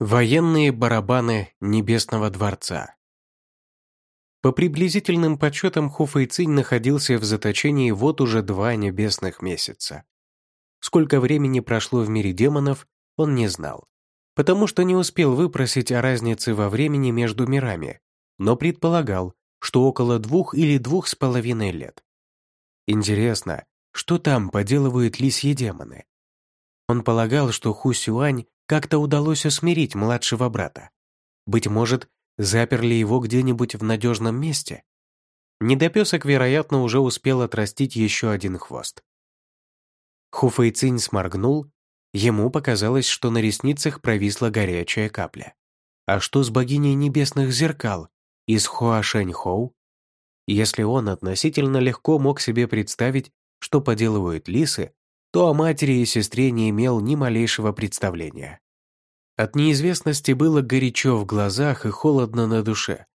Военные барабаны Небесного дворца. По приблизительным подсчетам Хуфэйцинь находился в заточении вот уже два небесных месяца. Сколько времени прошло в мире демонов, он не знал, потому что не успел выпросить о разнице во времени между мирами, но предполагал, что около двух или двух с половиной лет. Интересно, что там поделывают лисьи демоны? Он полагал, что Ху Сюань как-то удалось усмирить младшего брата. Быть может, заперли его где-нибудь в надежном месте? Недопесок, вероятно, уже успел отрастить еще один хвост. Хуфэйцинь сморгнул, ему показалось, что на ресницах провисла горячая капля. А что с богиней небесных зеркал из Хуашэньхоу? Если он относительно легко мог себе представить, что поделывают лисы, то о матери и сестре не имел ни малейшего представления. От неизвестности было горячо в глазах и холодно на душе.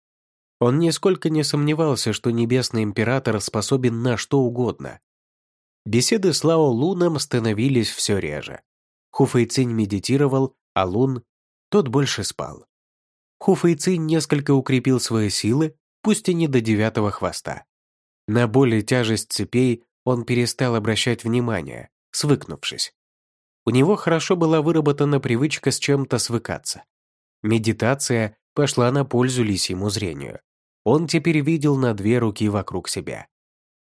Он нисколько не сомневался, что Небесный Император способен на что угодно. Беседы с Лао Луном становились все реже. Хуфэйцинь медитировал, а Лун, тот больше спал. Хуфэйцинь несколько укрепил свои силы, пусть и не до девятого хвоста. На боль и тяжесть цепей он перестал обращать внимание, свыкнувшись. У него хорошо была выработана привычка с чем-то свыкаться. Медитация пошла на пользу лисьему зрению. Он теперь видел на две руки вокруг себя.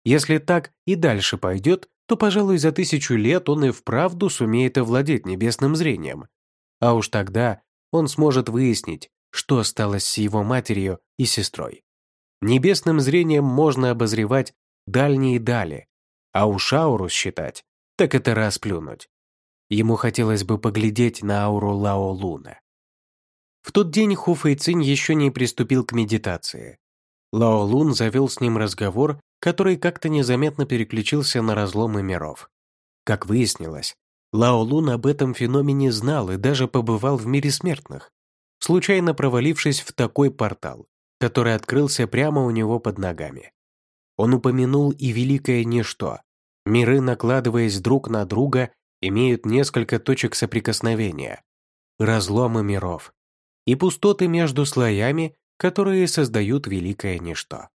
Если так и дальше пойдет, то, пожалуй, за тысячу лет он и вправду сумеет овладеть небесным зрением. А уж тогда он сможет выяснить, что стало с его матерью и сестрой. Небесным зрением можно обозревать дальние дали, а уж ауру считать так это расплюнуть. Ему хотелось бы поглядеть на ауру Лао Луна. В тот день Ху Фэйцинь еще не приступил к медитации. Лао Лун завел с ним разговор, который как-то незаметно переключился на разломы миров. Как выяснилось, Лао Лун об этом феномене знал и даже побывал в мире смертных, случайно провалившись в такой портал, который открылся прямо у него под ногами. Он упомянул и великое ничто, Миры, накладываясь друг на друга, имеют несколько точек соприкосновения, разломы миров и пустоты между слоями, которые создают великое ничто.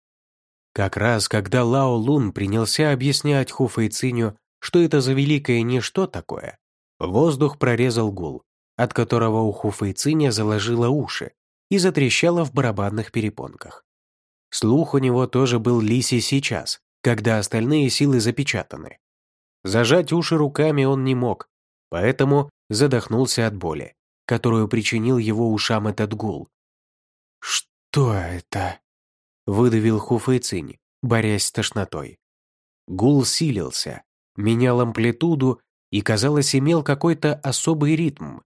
Как раз когда Лао Лун принялся объяснять Ху Фэйциню, что это за великое ничто такое, воздух прорезал гул, от которого у Ху Фэйциня заложило уши и затрещало в барабанных перепонках. Слух у него тоже был лисий сейчас, когда остальные силы запечатаны. Зажать уши руками он не мог, поэтому задохнулся от боли, которую причинил его ушам этот гул. «Что это?» — выдавил Хуфэйцинь, борясь с тошнотой. Гул силился, менял амплитуду и, казалось, имел какой-то особый ритм.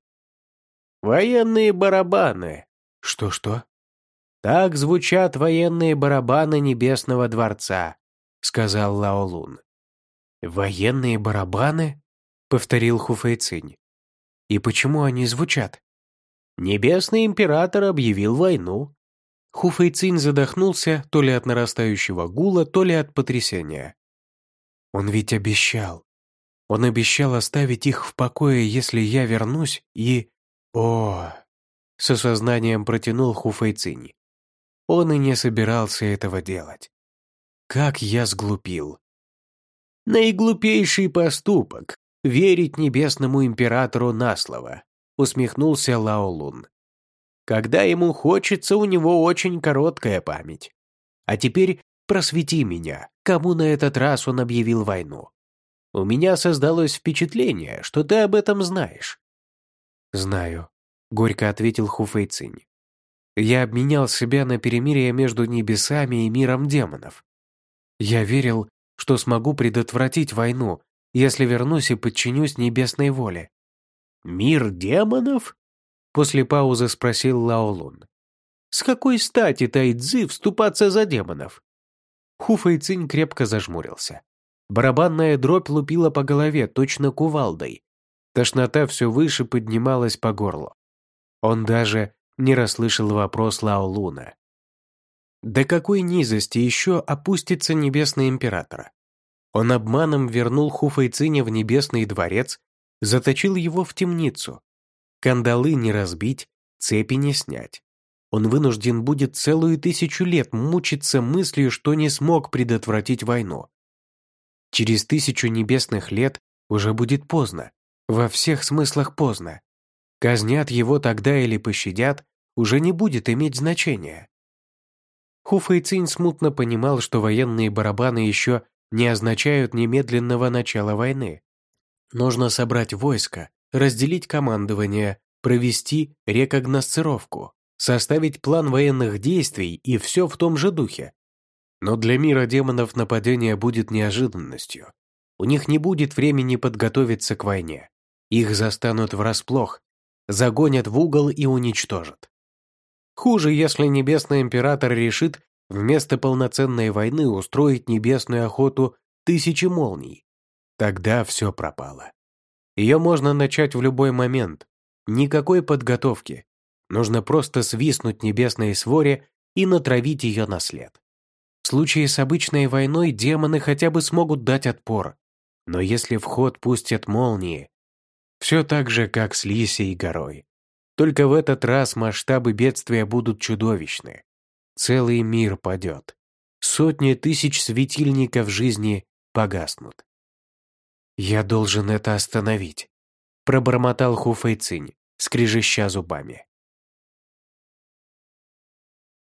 «Военные барабаны!» «Что-что?» «Так звучат военные барабаны Небесного дворца», — сказал Лао Лун. «Военные барабаны?» — повторил Хуфэйцинь. «И почему они звучат?» «Небесный император объявил войну». Хуфэйцинь задохнулся то ли от нарастающего гула, то ли от потрясения. «Он ведь обещал. Он обещал оставить их в покое, если я вернусь, и... О!» С осознанием протянул Хуфэйцинь. Он и не собирался этого делать. Как я сглупил. Наиглупейший поступок — верить небесному императору на слово, усмехнулся Лао Лун. Когда ему хочется, у него очень короткая память. А теперь просвети меня, кому на этот раз он объявил войну. У меня создалось впечатление, что ты об этом знаешь. Знаю, горько ответил Хуфэйцинь. Я обменял себя на перемирие между небесами и миром демонов. Я верил, что смогу предотвратить войну, если вернусь и подчинюсь небесной воле. «Мир демонов?» После паузы спросил Лаолун. «С какой стати Тайцзи вступаться за демонов?» Хуфэйцинь крепко зажмурился. Барабанная дробь лупила по голове, точно кувалдой. Тошнота все выше поднималась по горлу. Он даже не расслышал вопрос Лаолуна. До какой низости еще опустится Небесный Император? Он обманом вернул Хуфайциня в Небесный дворец, заточил его в темницу. Кандалы не разбить, цепи не снять. Он вынужден будет целую тысячу лет мучиться мыслью, что не смог предотвратить войну. Через тысячу небесных лет уже будет поздно, во всех смыслах поздно. Казнят его тогда или пощадят, уже не будет иметь значения. Ху Фэйцинь смутно понимал, что военные барабаны еще не означают немедленного начала войны. Нужно собрать войско, разделить командование, провести рекогносцировку, составить план военных действий и все в том же духе. Но для мира демонов нападение будет неожиданностью. У них не будет времени подготовиться к войне. Их застанут врасплох, загонят в угол и уничтожат. Хуже, если Небесный Император решит вместо полноценной войны устроить небесную охоту тысячи молний. Тогда все пропало. Ее можно начать в любой момент. Никакой подготовки. Нужно просто свистнуть небесной своре и натравить ее на след. В случае с обычной войной демоны хотя бы смогут дать отпор. Но если в ход пустят молнии, все так же, как с Лисией горой. Только в этот раз масштабы бедствия будут чудовищны. Целый мир падет. Сотни тысяч светильников жизни погаснут. «Я должен это остановить», — пробормотал Хуфэйцинь, скрежеща зубами.